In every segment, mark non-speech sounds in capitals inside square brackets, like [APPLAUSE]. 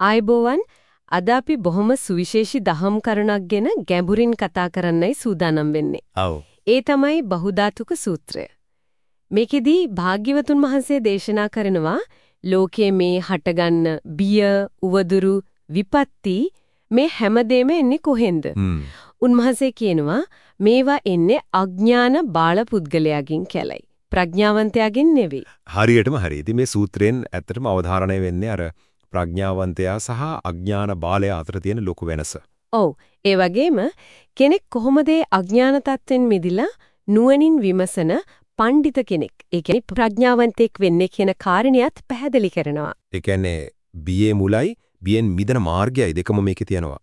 ආයිබෝවන් අද අපි බොහොම සුවිශේෂී දහම් කරුණක් ගැන ගැඹුරින් කතා කරන්නයි සූදානම් වෙන්නේ. ඔව්. ඒ තමයි බහුධාතුක සූත්‍රය. මේකෙදී භාග්‍යවතුන් වහන්සේ දේශනා කරනවා ලෝකයේ මේ හටගන්න බිය, උවදුරු, විපත්ති මේ හැමදේම එන්නේ කොහෙන්ද? උන්වහන්සේ කියනවා මේවා එන්නේ අඥාන බාල පුද්ගලයාගෙන් කැලයි. ප්‍රඥාවන්තයාගෙන් නෙවෙයි. හරියටම හරි. ඉතින් මේ සූත්‍රයෙන් ඇත්තටම අවධාරණය වෙන්නේ අර ප්‍රඥාවන්තයා සහ අඥාන බාලයා අතර තියෙන ලොකු වෙනස. ඔව්. ඒ වගේම කෙනෙක් කොහොමද අඥාන තත්ත්වෙන් මිදිලා නුවණින් විමසන පඬිත කෙනෙක්. ඒ කියන්නේ ප්‍රඥාවන්තයෙක් වෙන්නේ කියන කාරණියත් පැහැදිලි කරනවා. ඒ කියන්නේ බියේ මුලයි බියෙන් මිදෙන මාර්ගයයි දෙකම මේකේ තියෙනවා.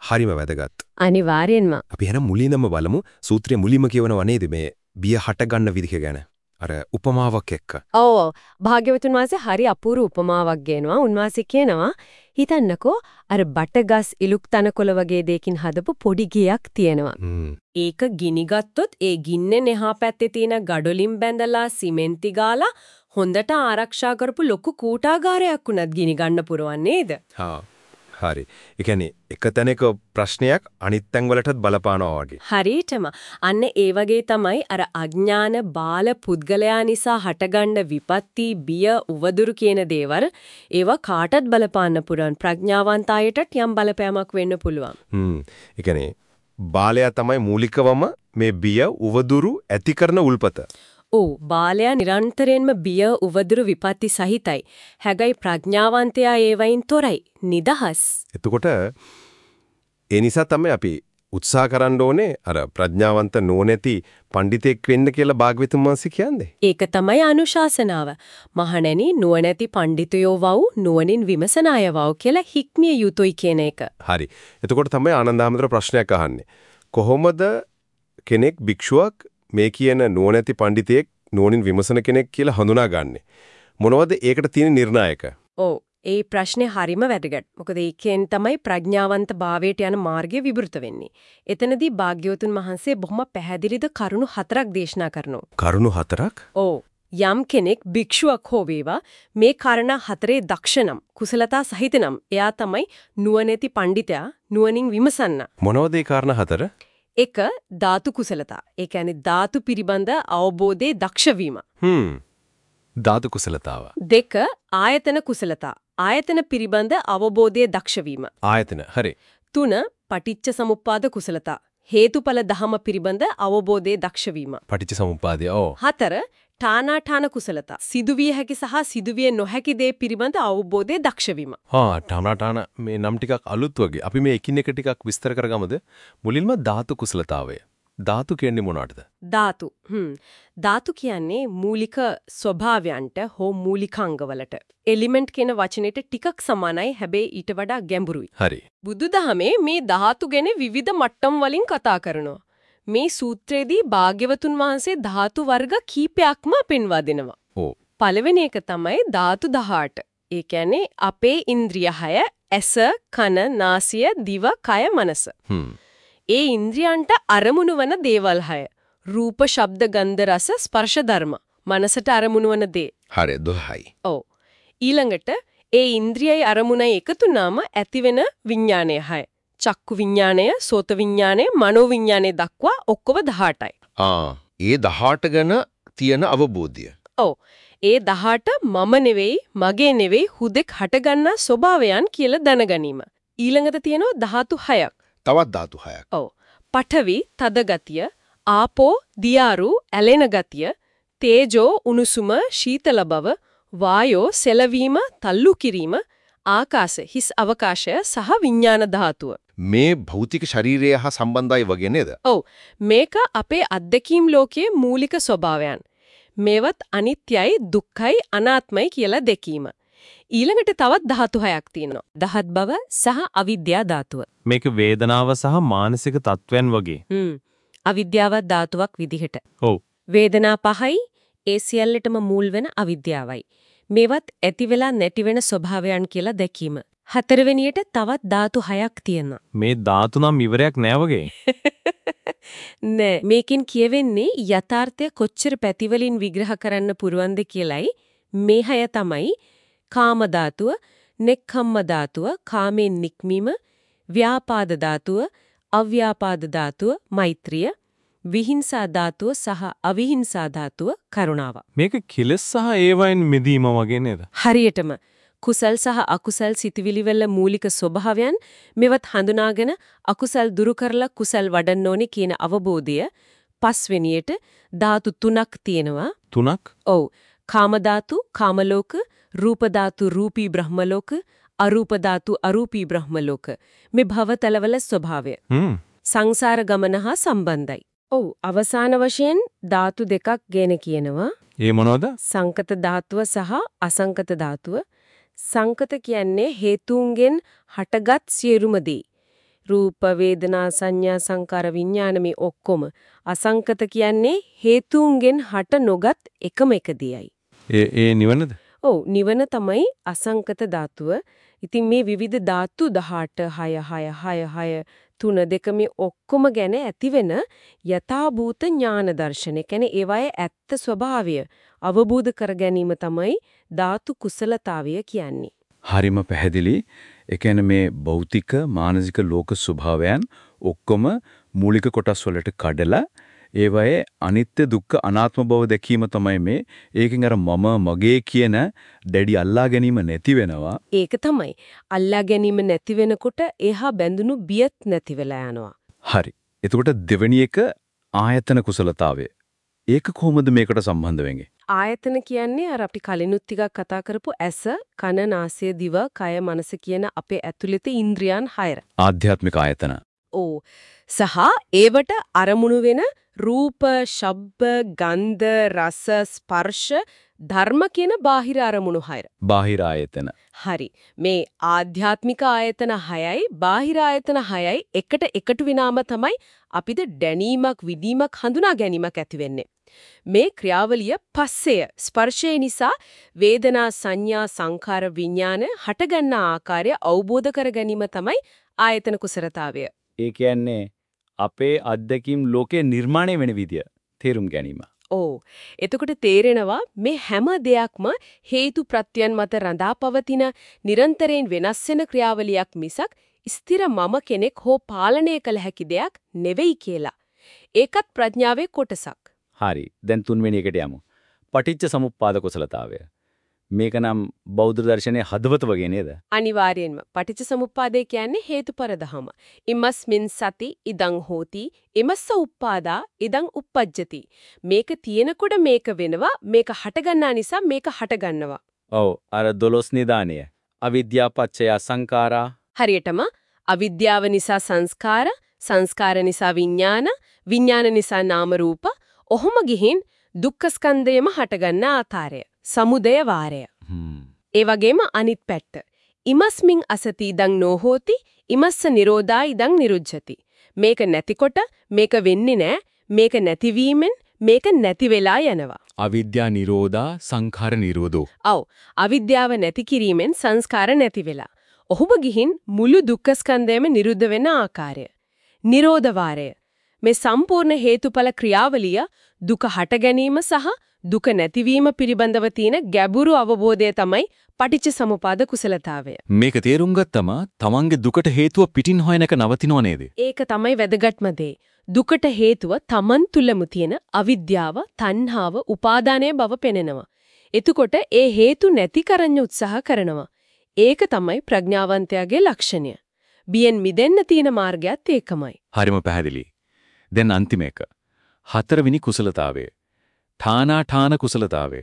හරිම වැදගත්. අනිවාර්යෙන්ම. අපි එහෙනම් මුලින්ම බලමු සූත්‍රයේ මුලින්ම කියවනවා නේද මේ බිය හට ගන්න විදිහ ගැන. අර උපමාවක් එක්ක. ඔව් භාග්‍යවතුන් වහන්සේ හරි අපූර්ව උපමාවක් ගේනවා. උන්වහන්සේ කියනවා හිතන්නකෝ අර බටගස් ඉලුක් තනකොළ වගේ දෙයකින් හදපු පොඩි ගෙයක් තියෙනවා. ඒක ගිනි ගත්තොත් ඒ ගින්නෙන් එහා පැත්තේ තියෙන ගඩොලින් බැඳලා සිමෙන්ති ගාලා හොඳට ආරක්ෂා කරපු ලොකු කූටාගාරයක් උනත් ගිනි ගන්න පුරවන් නේද? හා. හරි. ඒ කියන්නේ එක තැනක ප්‍රශ්නයක් අනිත් තැන් වලටත් බලපානවා වගේ. හරියටම අන්න ඒ වගේ තමයි අර අඥාන බාල පුද්ගලයා නිසා හටගන්න විපත්ති බිය උවදුරු කියන දේවල් ඒවා කාටත් බලපාන්න පුරන් ප්‍රඥාවන්ත අයටත් යම් බලපෑමක් වෙන්න පුළුවන්. හ්ම්. ඒ කියන්නේ බාලයා තමයි මූලිකවම මේ බිය උවදුරු ඇති කරන උල්පත. ඔව් බාලයා නිරන්තරයෙන්ම බිය උවදුරු විපත්ති සහිතයි. හැබැයි ප්‍රඥාවන්තයා ඒවයින් තොරයි. නිදහස්. එතකොට ඒ නිසා තමයි අපි උත්සාහ කරන්න ඕනේ අර ප්‍රඥාවන්ත නොනැති පඬිතෙක් වෙන්න කියලා භාග්‍යවතුන් වහන්සේ කියන්නේ. ඒක තමයි අනුශාසනාව. මහණෙනි නුවණැති පඬිතුයෝ වව් නුවණින් විමසන අය වව් කියලා හික්මිය යුතුයි කියන එක. හරි. එතකොට තමයි ආනන්දහමඳුර ප්‍රශ්නයක් අහන්නේ. කොහොමද කෙනෙක් භික්ෂුවක් මේ කියන නුවණැති පඬිතෙක් නුවණින් විමසන කෙනෙක් කියලා හඳුනාගන්නේ? මොනවද ඒකට තියෙන නිර්ණායක? ඔව් ඒ ප්‍රශ්නේ හරිම වැදගත්. මොකද ඒකෙන් තමයි ප්‍රඥාවන්ත භාවයට යන මාර්ගය විවෘත වෙන්නේ. එතනදී භාග්‍යවතුන් වහන්සේ බොහොම පැහැදිලිද කරුණු හතරක් දේශනා කරනවා. කරුණු හතරක්? ඔව්. යම් කෙනෙක් භික්ෂුවක් හෝ වේවා මේ කාරණා හතරේ දක්ෂනම් කුසලතා සහිතනම් එයා තමයි නුවණැති පඬිතයා නුවණින් විමසන්න. මොනවද ඒ කාරණා හතර? එක ධාතු කුසලතා. ඒ කියන්නේ ධාතු පිළිබඳ අවබෝධයේ දක්ෂ වීම. හ්ම්. ධාතු කුසලතාව. දෙක ආයතන කුසලතා. ආයතන පිළිබඳ අවබෝධයේ දක්ෂ වීම. ආයතන. හරි. තුන පටිච්ච සමුප්පාද කුසලතා. හේතුඵල ධහම පිළිබඳ අවබෝධයේ දක්ෂ වීම. පටිච්ච සමුප්පාදය. ඔව්. හතර ඨානාඨාන කුසලතා. සිදුවිය හැකි සහ සිදුවිය නොහැකි දේ පිළිබඳ අවබෝධයේ දක්ෂ වීම. හා ඨානාඨාන මේ නම් ටිකක් අලුත් වගේ. අපි මේ එකින් එක ටිකක් විස්තර කරගමුද? මුලින්ම ධාතු කුසලතාවය. ධාතු කියන්නේ මොනවටද? ධාතු. හ්ම්. ධාතු කියන්නේ මූලික ස්වභාවයන්ට හෝ මූලිකාංගවලට. එලිමන්ට් කියන වචනෙට ටිකක් සමානයි හැබැයි ඊට වඩා ගැඹුරුයි. හරි. බුදුදහමේ මේ ධාතු ගැන විවිධ මට්ටම් වලින් කතා කරනවා. මේ සූත්‍රයේදී භාග්‍යවතුන් වහන්සේ ධාතු වර්ග කීපයක්ම පෙන්වා දෙනවා. ඔව්. පළවෙනි එක තමයි ධාතු 18. ඒ කියන්නේ අපේ ඉන්ද්‍රිය හය ඇස, කන, නාසය, දිව, කය, මනස. ඒ ඉන්ද්‍රියන්ට අරමුණු වන දේවල් හය. රූප, ශබ්ද, ගන්ධ, රස, ස්පර්ශ ධර්ම. මනසට අරමුණු වන දේ. හරි 12යි. ඔව්. ඊළඟට ඒ ඉන්ද්‍රියයි අරමුණයි එකතු වුනාම ඇතිවෙන විඥානය හය. චක්කු විඥානය, සෝත විඥානය, මනෝ විඥානය දක්වා ඔක්කොම 18යි. ආ ඒ 18 ගැන තියෙන අවබෝධය. ඔව්. ඒ 18 මම නෙවෙයි, මගේ නෙවෙයි හුදෙක් හටගන්නා ස්වභාවයන් කියලා දැනගැනීම. ඊළඟට තියෙනවා ධාතු 6ක්. තවත් ධාතු 6ක්. ඔව්. පඨවි තද ගතිය, ආපෝ දියාරු ඇලෙන ගතිය, තේජෝ උණුසුම සීතල බව, වායෝ සෙලවීම තල්ලු කිරීම, ආකාශ හිස් අවකාශය සහ විඥාන ධාතුව. මේ භෞතික ශරීරය හා සම්බන්ධයි වගේ නේද? ඔව් මේක අපේ අත්දැකීම් ලෝකයේ මූලික ස්වභාවයන්. මේවත් අනිත්‍යයි දුක්ඛයි අනාත්මයි කියලා දැකීම. ඊළඟට තවත් ධාතු හයක් තියෙනවා. දහත් බව සහ අවිද්‍යා ධාතුව. මේක වේදනාව සහ මානසික තත්වයන් වගේ. හ්ම්. අවිද්‍යාව ධාතුවක් විදිහට. ඔව්. වේදනා පහයි ඒ සියල්ලටම මුල් වෙන අවිද්‍යාවයි. මේවත් ඇති වෙලා නැති වෙන ස්වභාවයන් කියලා දැකීම. හතරවෙනියට තවත් ධාතු හයක් තියෙනවා. මේ ධාතු නම් ඉවරයක් නෑ වගේ. [LAUGHS] නෑ මේකෙන් කියවෙන්නේ යථාර්ථය කොච්චර පැතිවලින් විග්‍රහ කරන්න පුරවන්ද කියලයි මේ හය තමයි කාම ධාතුව, නෙක්ඛම්ම ධාතුව, කාමෙන් නික්මීම, ව්‍යාපාද ධාතුව, අව්‍යාපාද ධාතුව, මෛත්‍රිය, විහිංසා ධාතුව සහ අවිහිංසා ධාතුව, කරුණාව. මේක කිලස් සහ ඒවයින් මිදීම වගේ නේද? හරියටම කුසල් සහ අකුසල් සිතවිලි වල මූලික ස්වභාවයන් මෙවත් හඳුනාගෙන අකුසල් දුරු කරලා කුසල් වඩන්න ඕනේ කියන අවබෝධය පස්වෙනියට ධාතු තුනක් තියෙනවා. තුනක්. ඔව්. කාම ධාතු, කාම ලෝක, රූප ධාතු, රූපී බ්‍රහ්ම ලෝක, අරූප ධාතු, අරූපී බ්‍රහ්ම ලෝක. මේ භවතලවල ස්වභාවය. සංසාර ගමන හා සම්බන්ධයි. ඔව්. අවසාන වශයෙන් ධාතු දෙකක් ගැන කියනවා. ඒ මොනවද? සංකත ධාතුව සහ අසංකත ධාතුව. සංකත කියන්නේ හේතුන්ගෙන් හටගත් සියලුම දේ. රූප වේදනා සංඥා සංකාර විඥාන මේ ඔක්කොම අසංකත කියන්නේ හේතුන්ගෙන් හට නොගත් එකම එක දෙයයි. ඒ ඒ නිවනද? ඔව් නිවන තමයි අසංකත ධාතුව. ඉතින් මේ විවිධ ධාතු 18 6 6 6 6 තුන දෙක මේ ඔක්කොම ගැන ඇතිවෙන යථාභූත ඥාන දර්ශනය. කියන්නේ ඒවායේ ඇත්ත ස්වභාවය අවබෝධ කර ගැනීම තමයි ධාතු කුසලතාවය කියන්නේ. හරිම පැහැදිලි. ඒ කියන්නේ මේ භෞතික මානසික ලෝක ස්වභාවයන් ඔක්කොම මූලික කොටස් වලට කඩලා ඒවයේ අනිත්‍ය දුක්ඛ අනාත්ම බව දැකීම තමයි මේ ඒකෙන් අර මම මගේ කියන දැඩි අල්ලා ගැනීම නැති වෙනවා ඒක තමයි. අල්ලා ගැනීම නැති වෙනකොට එහා බැඳුණු බියත් නැති වෙලා යනවා. හරි එතකොට දෙවෙනි එක ආයතන කුසලතාවය ඒක කොහොමද මේකට සම්බන්ධ වෙන්නේ? ආයතන කියන්නේ අර අපි කලිනුත් ටිකක් කතා කරපු ඇස, කන, නාසය, දිව, කය, මනස කියන අපේ ඇතුළත ඉන්ද්‍රියන් හයර. ආධ්‍යාත්මික ආයතන. ඕ සහ ඒවට අරමුණු වෙන රූප, ශබ්ද, ගන්ධ, රස, ස්පර්ශ, ධර්ම කියන බාහිර අරමුණු හයර. බාහිර ආයතන හරි. මේ ආධ්‍යාත්මික ආයතන 6යි බාහිර ආයතන 6යි එකට එකතු විනාම තමයි අපිට දැනීමක් විදීමක් හඳුනා ගැනීමක් ඇති වෙන්නේ. මේ ක්‍රියාවලිය පස්සය ස්පර්ශය නිසා වේදනා සංඥා සංඛාර විඥාන හටගන්නා ආකාරය අවබෝධ කර ගැනීම තමයි ආයතන කුසලතාවය. ඒ කියන්නේ අපේ අත්දැකීම් ලෝකේ නිර්මාණය වෙන විදිය තේරුම් ගැනීම. ඕ එතකොට තේරෙනවා මේ හැම දෙයක්ම හේතු ප්‍රත්‍යයන් මත රඳා පවතින නිරන්තරයෙන් වෙනස් වෙන ක්‍රියාවලියක් මිසක් ස්ථිර මම කෙනෙක් හෝ පාලනය කළ හැකි දෙයක් නෙවෙයි කියලා. ඒකත් ප්‍රඥාවේ කොටසක්. හරි. දැන් තුන්වෙනි එකට යමු. පටිච්ච සමුප්පාද කුසලතාවය. මේක නම් බෞද්ධ දර්ශනයේ හදවත වගේ නේද? අනිවාර්යෙන්ම පටිච්චසමුප්පාදේ කියන්නේ හේතුඵල ධම. ඉමස්මින් සති ඉදං හෝති ඉමස්ස උප්පාදා ඉදං uppajjati. මේක තියෙනකොට මේක වෙනවා මේක හටගන්නා නිසා මේක හටගන්නවා. ඔව් අර දොළොස් නිදානය. අවිද්‍යා පත්‍ය සංඛාරා හරියටම අවිද්‍යාව නිසා සංස්කාර, සංස්කාර නිසා විඥාන, විඥාන නිසා නාම රූප, ඔහොම ගිහින් දුක්ඛ ස්කන්ධයම හටගන්න ආකාරය. සමුදය වාරය. ඒ වගේම අනිත් පැත්ත. ඉමස්මින් අසති ඉදං නොහෝති ඉමස්ස නිරෝධා ඉදං නිරුජ්ජති. මේක නැතිකොට මේක වෙන්නේ නැහැ. මේක නැතිවීමෙන් මේක නැති වෙලා යනවා. අවිද්‍යා නිරෝධා සංඛාර නිරෝධෝ ඔව්. අවිද්‍යාව නැති කිරීමෙන් සංස්කාර නැති වෙලා. ඔහුම ගිහින් මුළු දුක්ඛ ස්කන්ධයම නිරුද්ධ වෙන ආකාරය. නිරෝධ වාරය. මේ සම්පූර්ණ හේතුඵල ක්‍රියාවලිය දුක හට ගැනීම සහ දුක නැතිවීම පිළිබඳව තියෙන ගැඹුරු අවබෝධය තමයි පටිච්ච සමුපාද කුසලතාවය. මේක තේරුම් ගත්තම තමන්ගේ දුකට හේතුව පිටින් හොයන එක නවතිනව නේද ඒක තමයි වැදගත්ම දේ. දුකට හේතුව Taman තුලම තියෙන අවිද්‍යාව, තණ්හාව, උපාදානය බව පෙනෙනවා. එතකොට ඒ හේතු නැති කරන්න උත්සාහ කරනවා. ඒක තමයි ප්‍රඥාවන්තයාගේ ලක්ෂණය. බියෙන් මිදෙන්න තියෙන මාර්ගයත් ඒකමයි. හරිම පැහැදිලි දැන් අන්තිම එක හතරවෙනි කුසලතාවය ඨානාඨාන කුසලතාවය.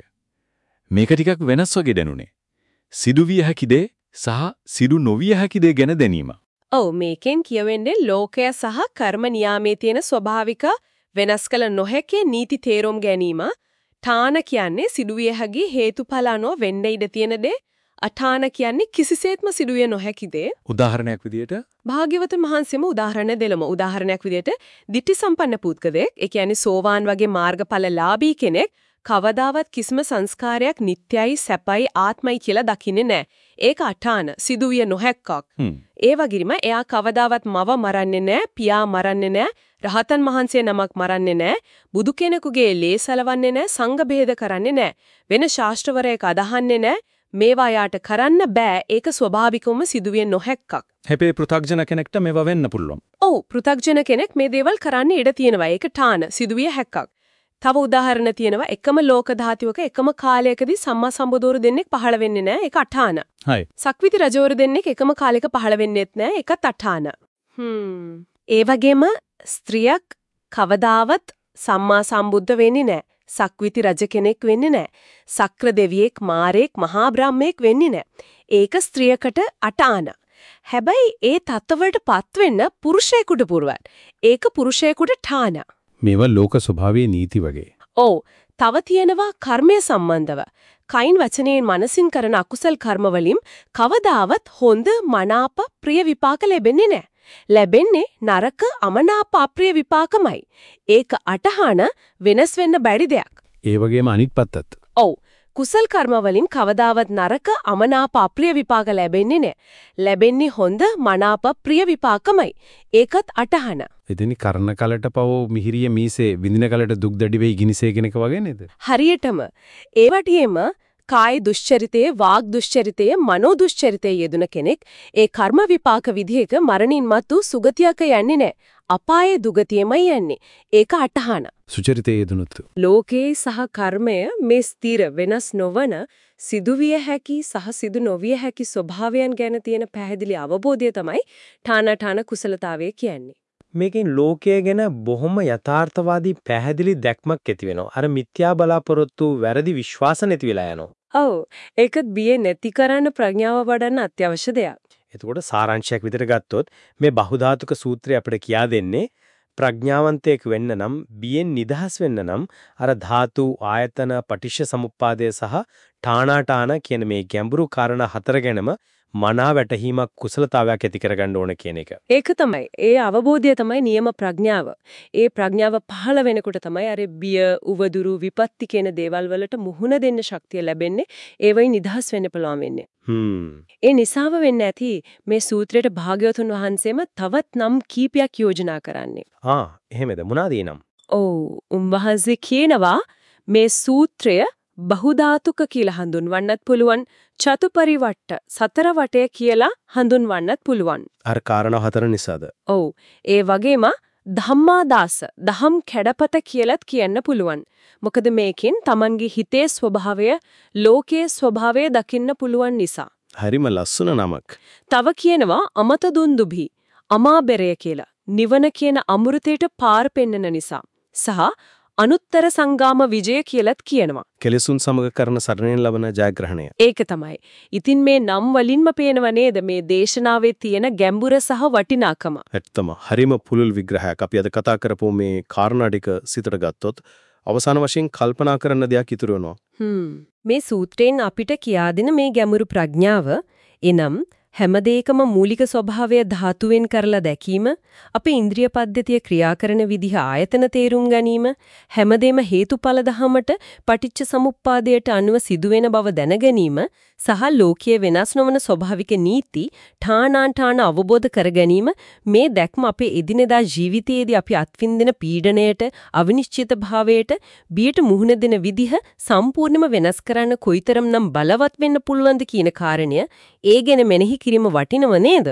මේක ටිකක් වෙනස් වගේ දැනුනේ. සිදුවිය හැකි දේ සහ සිදු නොවිය හැකි දේ ගැන දැනීම. ඔව් මේකෙන් කියවෙන්නේ ලෝකය සහ කර්ම නියාමයේ තියෙන ස්වභාවික වෙනස් කළ නොහැකි නීති තේරුම් ගැනීම. ඨාන කියන්නේ සිදුවිය හැකි හේතුඵල අනුව වෙන්න ඉඩ තියෙන දේ. අඨාන කියන්නේ කිසිසේත්ම සිදුවිය නොහැකි දේ උදාහරණයක් විදියට භාග්‍යවතුන් වහන්සේම උදාහරණ දෙලම උදාහරණයක් විදිහට ditthi සම්පන්න පුද්ගලයෙක් ඒ කියන්නේ සෝවාන් වගේ මාර්ගඵලලාභී කෙනෙක් කවදාවත් කිසිම සංස්කාරයක් නිට්ටයයි සැපයි ආත්මයි කියලා දකින්නේ නැහැ. ඒක අඨාන සිදුවිය නොහැක්කක්. ඒ වගේම එයා කවදාවත් මව මරන්නේ නැහැ, පියා මරන්නේ නැහැ, රහතන් වහන්සේ නමක් මරන්නේ නැහැ, බුදු කෙනෙකුගේ ලේ සලවන්නේ නැහැ, සංඝ බෙහෙද කරන්නේ නැහැ, වෙන ශාස්ත්‍රවරයෙක් අදහන්නේ නැහැ, මේවා යාට කරන්න බෑ ඒක ස්වභාවිකවම සිදුවිය නොහැක්කක්. හැබැයි පෘථග්ජන කෙනෙක්ට මේවා වෙන්න පුළුවන්. ඔව් පෘථග්ජන කෙනෙක් මේ දේවල් කරන්න ඉඩ තියෙනවා. ඒක ඨාන සිදුවිය හැක්කක්. තව උදාහරණ තියෙනවා එකම ලෝක ධාතුවක එකම කාලයකදී සම්මා සම්බුදෝරු දෙන්නෙක් පහළ වෙන්නේ නැහැ. ඒක අඨාන. හයි. සක්විති රජවරු දෙන්නෙක් එකම කාලයක පහළ වෙන්නේත් නැහැ. ඒකත් අඨාන. හ්ම්. ඒ වගේම ස්ත්‍රියක් කවදාවත් සම්මා සම්බුද්ධ වෙන්නේ නැහැ. සක්විති රජ කෙනෙක් වෙන්නේ නැහැ. සක්‍ර දෙවියෙක්, මාරේක්, මහා බ්‍රහ්මෙක් වෙන්නේ නැහැ. ඒක ස්ත්‍රියකට අටාන. හැබැයි ඒ තත්ත්වවලටපත් වෙන්න පුරුෂයෙකුට පුරවල්. ඒක පුරුෂයෙකුට ඨාන. මේවා ලෝක ස්වභාවයේ නීති වගේ. ඔව්. තව තියෙනවා කර්මය සම්බන්ධව. කයින් වචනයෙන් මනසින් කරන අකුසල් කර්ම වලින් කවදාවත් හොඳ මනාප ප්‍රිය විපාක ලැබෙන්නේ නැහැ. ලැබෙන්නේ නරක අමනාප අප්‍රිය විපාකමයි. ඒක අටහන වෙනස් වෙන්න බැරි දෙයක්. ඒ වගේම අනිත් පැත්තත්. ඔව්. කුසල් කර්ම වලින් කවදාවත් නරක අමනාප අප්‍රිය විපාක ලැබෙන්නේ නැහැ. ලැබෙන්නේ හොඳ මනාප ප්‍රිය විපාකමයි. ඒකත් අටහන. එතනි කර්ණ කලට පව මිහිරිය මීසේ විඳින කලට දුක් දැඩි වෙයි ගිනිසේ කෙනෙක් වගේ නේද? හරියටම ඒ වටියේම කාය දුෂ්චරිතයේ වාග් දුෂ්චරිතයේ මනෝ දුෂ්චරිතයේ යෙදුන කෙනෙක් ඒ කර්ම විපාක විදිහක මරණින් මතු සුගතියක යන්නේ නැහැ. අපායේ දුගතියමයි යන්නේ. ඒක අටහන. සුචරිතයේ යෙදුණුත්. ලෝකේ සහ කර්මය මේ ස්ථිර වෙනස් නොවන සිදුවිය හැකි සහ සිදු නොවිය හැකි ස්වභාවයන් ගැන තියෙන පැහැදිලි අවබෝධය තමයි ඨාන ඨාන කුසලතාවය කියන්නේ. මේකෙන් ලෝකය ගැන බොහොම යථාර්ථවාදී පැහැදිලි දැක්මක් ඇති වෙනවා. අර මිත්‍යා බලාපොරොත්තු වැරදි විශ්වාස නැති වෙලා යනවා. ඔව් ඒකත් බියේ නැති කරන්න ප්‍රඥාව වඩන්න අත්‍යවශ්‍ය දෙයක්. එතකොට සාරාංශයක් විදිහට ගත්තොත් මේ බහුධාතුක සූත්‍රය අපිට කියා දෙන්නේ ප්‍රඥාවන්තයෙක් වෙන්න නම් බියෙන් නිදහස් වෙන්න නම් අර ධාතු ආයතන පටිච්ච සමුප්පාදය සහ ඨානාඨාන කියන මේ ගැඹුරු කාරණා හතර ගැනම මනා වැටහීමක් කුසලතාවයක් ඇති කරගන්න ඕන කියන එක. ඒක තමයි. ඒ අවබෝධය තමයි නියම ප්‍රඥාව. ඒ ප්‍රඥාව පහළ වෙනකොට තමයි අර බිය, උවදුරු, විපත්ති කියන දේවල් වලට මුහුණ දෙන්න ශක්තිය ලැබෙන්නේ. ඒවයි නිදහස් වෙන්න පුළුවන් වෙන්නේ. ඒ නිසාව වෙන්න ඇති මේ සූත්‍රයට භාග්‍යවතුන් වහන්සේම තවත් නම් කීපයක් යෝජනා කරන්නේ. ආ එහෙමද මොනවාද ඒ නම්? ඔව් උන්වහන්සේ කියනවා මේ සූත්‍රය බහුධාතුක කියලා හඳුන්වන්නත් පුළුවන් චතුපරිවට්ට සතර වටය කියලා හඳුන්වන්නත් පුළුවන්. අර කාරණා හතර නිසාද? ඔව් ඒ වගේම ධම්මාදාස දහම් කැඩපත කියලත් කියන්න පුළුවන්. මොකද මේකෙන් Tamanගේ හිතේ ස්වභාවය ලෝකයේ ස්වභාවය දකින්න පුළුවන් නිසා. හරිම ලස්සන නමක්. තව කියනවා අමත දුන්දුභි අමාබෙරය කියලා. නිවන කියන අමෘතයට පාර පෙන්නන නිසා. සහ අනුත්තර සංගාම විජය කියලත් කියනවා. කෙලෙසුන් සමග කරන සරණෙන් ලබන ජයග්‍රහණය. ඒක තමයි. ඉතින් මේ නම් වලින්ම පේනව නේද මේ දේශනාවේ තියෙන ගැඹුර සහ වටිනාකම. ඇත්තම හරිම පුළුල් විග්‍රහයක්. අපි අද කතා කරපු මේ කාරණා ටික සිතට ගත්තොත් අවසාන වශයෙන් කල්පනා කරන්න දෙයක් ඉතුරු වෙනවා. මේ සූත්‍රයෙන් අපිට කියා දෙන මේ ගැඹුරු ප්‍රඥාව එනම් හැම දෙයකම මූලික ස්වභාවය ධාතුවෙන් කරලා දැකීම අපේ ඉන්ද්‍රිය පද්ධතිය ක්‍රියා කරන විදිහ ආයතන තේරුම් ගැනීම හැමදේම හේතුඵල ධමයට පටිච්ච සමුප්පාදයට අනුව සිදුවෙන බව දැන ගැනීම සහ ලෝකයේ වෙනස් නොවන ස්වභාවික නීති ඨානාන් ඨාන අවබෝධ කර ගැනීම මේ දැක්ම අපේ එදිනෙදා ජීවිතයේදී අපි අත්විඳින පීඩණයට අවිනිශ්චිත භාවයට බියට මුහුණ දෙන විදිහ සම්පූර්ණයෙන්ම වෙනස් කරන්න කොයිතරම්නම් බලවත් වෙන්න පුළුවන්ද කියන කාරණය ඒ ගැන මෙනෙහි කිරීම වටිනව නේද?